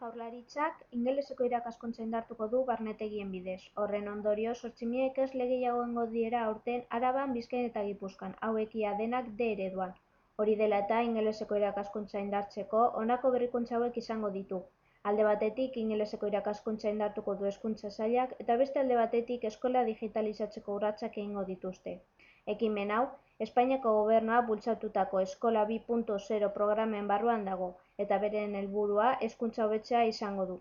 Jaurlaritzak ingeleseko irakaskuntza indartuko du barnetegien bidez. Horren ondorio, sortzi ikasle gehiago egongo dira aurten Araban, Bizkaian eta Gipuzkoan, hauek ia denak D ereduan. Hori dela eta ingeleseko irakaskuntza indartzeko honako berrikuntza hauek izango ditu. Alde batetik ingeleseko irakaskuntza indartuko du hezkuntza sailak eta beste alde batetik eskola digitalizatzeko urratsak egingo dituzte. Ekimen hau, Espainiako gobernua bultzatutako Eskola 2.0 programen barruan dago, eta beren helburua hezkuntza hobetzea izango du.